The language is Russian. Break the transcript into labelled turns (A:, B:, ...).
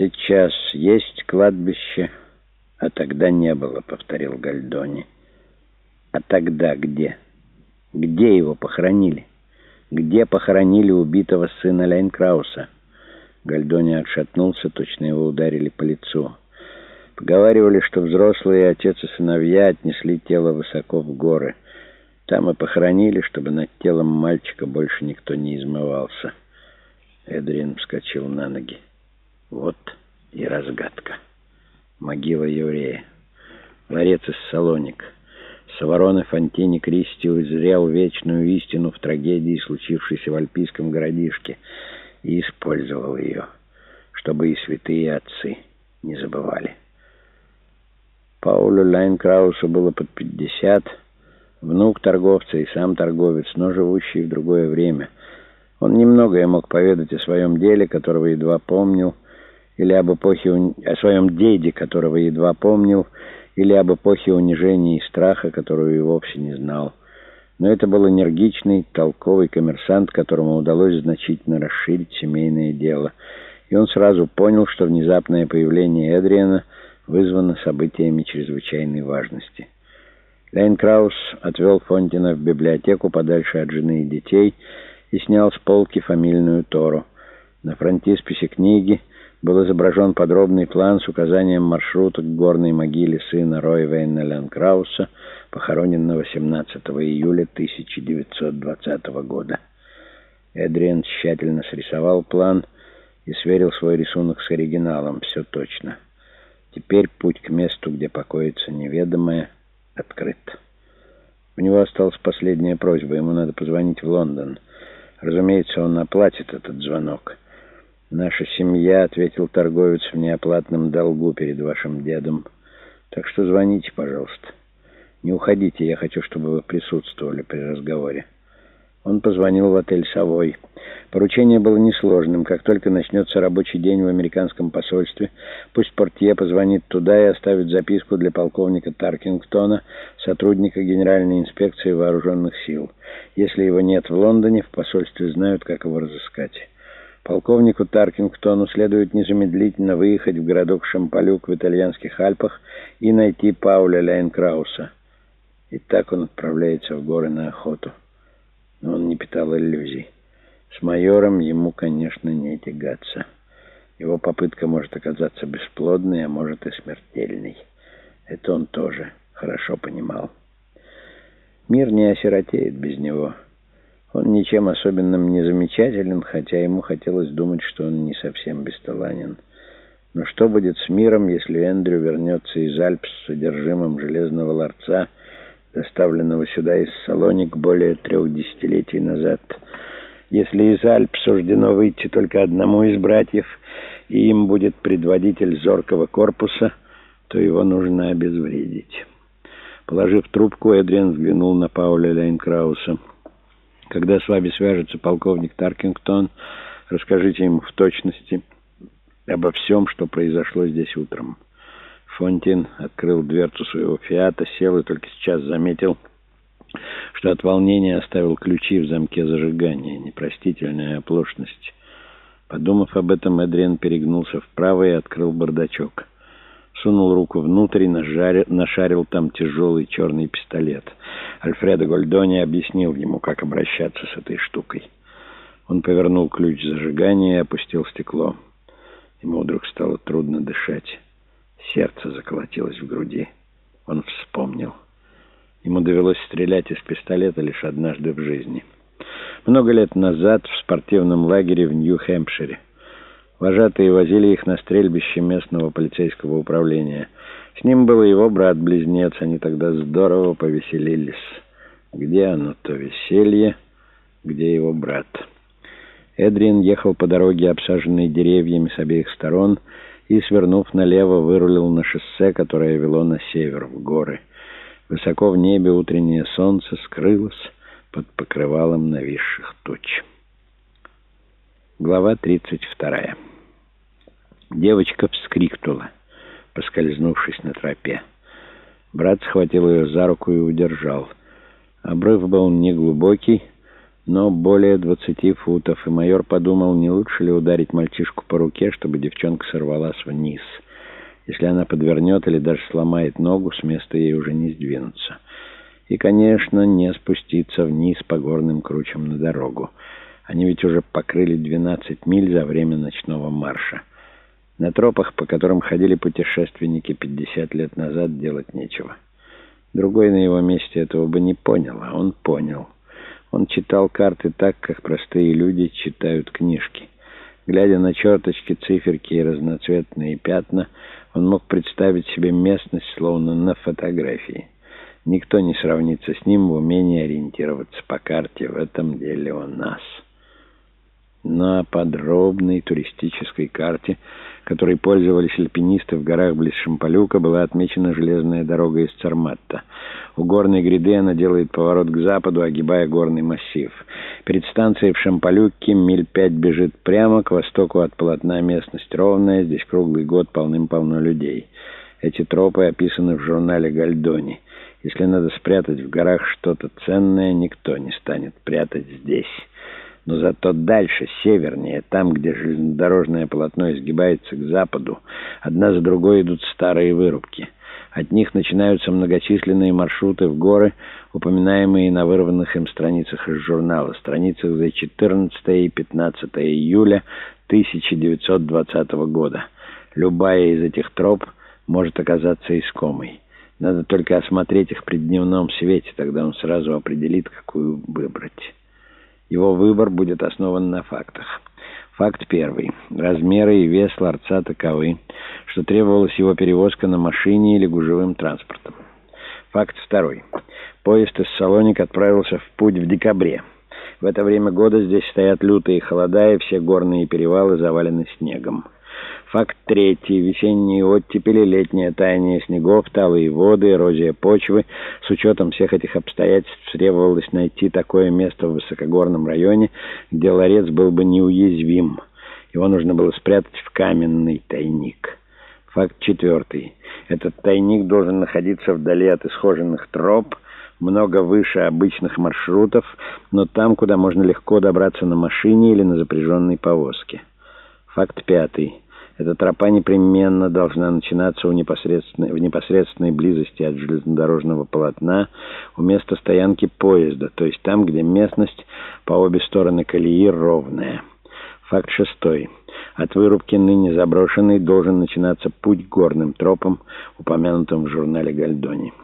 A: «Сейчас есть кладбище, а тогда не было», — повторил Гальдони. «А тогда где? Где его похоронили? Где похоронили убитого сына Лейнкрауса?» Гальдони отшатнулся, точно его ударили по лицу. Поговаривали, что взрослые отец и сыновья отнесли тело высоко в горы. Там и похоронили, чтобы над телом мальчика больше никто не измывался. Эдриан вскочил на ноги. Вот и разгадка. Могила еврея. Ларец из Салоник. Саварон и Фонтини Кристи узрел вечную истину в трагедии, случившейся в альпийском городишке, и использовал ее, чтобы и святые отцы не забывали. Паулю Лайнкраусу было под пятьдесят, внук торговца и сам торговец, но живущий в другое время. Он немногое мог поведать о своем деле, которого едва помнил, или об эпохе, о своем деде, которого едва помнил, или об эпохе унижения и страха, которую и вовсе не знал. Но это был энергичный, толковый коммерсант, которому удалось значительно расширить семейное дело. И он сразу понял, что внезапное появление Эдриана вызвано событиями чрезвычайной важности. Лейн Краус отвел Фонтина в библиотеку подальше от жены и детей и снял с полки фамильную Тору. На фронтисписе книги был изображен подробный план с указанием маршрута к горной могиле сына Ройвейна Ленкрауса, похороненного 17 июля 1920 года. Эдриан тщательно срисовал план и сверил свой рисунок с оригиналом. Все точно. Теперь путь к месту, где покоится неведомое, открыт. У него осталась последняя просьба. Ему надо позвонить в Лондон. Разумеется, он оплатит этот звонок. «Наша семья», — ответил торговец, — «в неоплатном долгу перед вашим дедом. Так что звоните, пожалуйста. Не уходите, я хочу, чтобы вы присутствовали при разговоре». Он позвонил в отель «Совой». Поручение было несложным. Как только начнется рабочий день в американском посольстве, пусть портье позвонит туда и оставит записку для полковника Таркингтона, сотрудника Генеральной инспекции вооруженных сил. Если его нет в Лондоне, в посольстве знают, как его разыскать. Полковнику Таркингтону следует незамедлительно выехать в городок Шампалюк в итальянских Альпах и найти Пауля Лейнкрауса. И так он отправляется в горы на охоту. Но он не питал иллюзий. С майором ему, конечно, не тягаться. Его попытка может оказаться бесплодной, а может и смертельной. Это он тоже хорошо понимал. Мир не осиротеет без него. Он ничем особенным не замечателен, хотя ему хотелось думать, что он не совсем бесталанен. Но что будет с миром, если Эндрю вернется из Альп с содержимым железного ларца, доставленного сюда из Салоник более трех десятилетий назад? Если из Альп суждено выйти только одному из братьев, и им будет предводитель зоркого корпуса, то его нужно обезвредить. Положив трубку, Эдриан взглянул на Пауля Лейнкрауса. Когда с вами свяжется полковник Таркингтон, расскажите ему в точности обо всем, что произошло здесь утром. Фонтин открыл дверцу своего «Фиата», сел и только сейчас заметил, что от волнения оставил ключи в замке зажигания. Непростительная оплошность. Подумав об этом, Эдриан перегнулся вправо и открыл бардачок сунул руку внутрь и нашарил там тяжелый черный пистолет. Альфредо Гольдони объяснил ему, как обращаться с этой штукой. Он повернул ключ зажигания и опустил стекло. Ему вдруг стало трудно дышать. Сердце заколотилось в груди. Он вспомнил. Ему довелось стрелять из пистолета лишь однажды в жизни. Много лет назад в спортивном лагере в Нью-Хэмпшире. Вожатые возили их на стрельбище местного полицейского управления. С ним был его брат-близнец. Они тогда здорово повеселились. Где оно, то веселье, где его брат? Эдриан ехал по дороге, обсаженной деревьями с обеих сторон, и, свернув налево, вырулил на шоссе, которое вело на север, в горы. Высоко в небе утреннее солнце скрылось под покрывалом нависших туч. Глава 32. Девочка вскрикнула, поскользнувшись на тропе. Брат схватил ее за руку и удержал. Обрыв был неглубокий, но более двадцати футов, и майор подумал, не лучше ли ударить мальчишку по руке, чтобы девчонка сорвалась вниз. Если она подвернет или даже сломает ногу, с места ей уже не сдвинуться. И, конечно, не спуститься вниз по горным кручам на дорогу. Они ведь уже покрыли 12 миль за время ночного марша. На тропах, по которым ходили путешественники 50 лет назад, делать нечего. Другой на его месте этого бы не понял, а он понял. Он читал карты так, как простые люди читают книжки. Глядя на черточки, циферки и разноцветные пятна, он мог представить себе местность, словно на фотографии. Никто не сравнится с ним в умении ориентироваться по карте. В этом деле он нас. На подробной туристической карте, которой пользовались альпинисты в горах близ Шампалюка, была отмечена железная дорога из Царматта. У горной гряды она делает поворот к западу, огибая горный массив. Перед станцией в Шампалюке миль пять бежит прямо, к востоку от полотна местность ровная, здесь круглый год полным-полно людей. Эти тропы описаны в журнале «Гальдони». Если надо спрятать в горах что-то ценное, никто не станет прятать здесь». Но зато дальше, севернее, там, где железнодорожное полотно изгибается к западу, одна за другой идут старые вырубки. От них начинаются многочисленные маршруты в горы, упоминаемые на вырванных им страницах из журнала, страницах за 14 и 15 июля 1920 года. Любая из этих троп может оказаться искомой. Надо только осмотреть их при дневном свете, тогда он сразу определит, какую выбрать. Его выбор будет основан на фактах. Факт первый. Размеры и вес ларца таковы, что требовалась его перевозка на машине или гужевым транспортом. Факт второй. Поезд из Салоник отправился в путь в декабре. В это время года здесь стоят лютые холода, и все горные перевалы завалены снегом. Факт третий. Весенние оттепели, летнее таяние снегов, талые воды, эрозия почвы. С учетом всех этих обстоятельств требовалось найти такое место в высокогорном районе, где ларец был бы неуязвим. Его нужно было спрятать в каменный тайник. Факт четвертый. Этот тайник должен находиться вдали от исхоженных троп, много выше обычных маршрутов, но там, куда можно легко добраться на машине или на запряженной повозке. Факт пятый. Эта тропа непременно должна начинаться у непосредственной, в непосредственной близости от железнодорожного полотна, у места стоянки поезда, то есть там, где местность по обе стороны колеи ровная. Факт шестой. От вырубки ныне заброшенной должен начинаться путь горным тропам, упомянутым в журнале «Гальдони».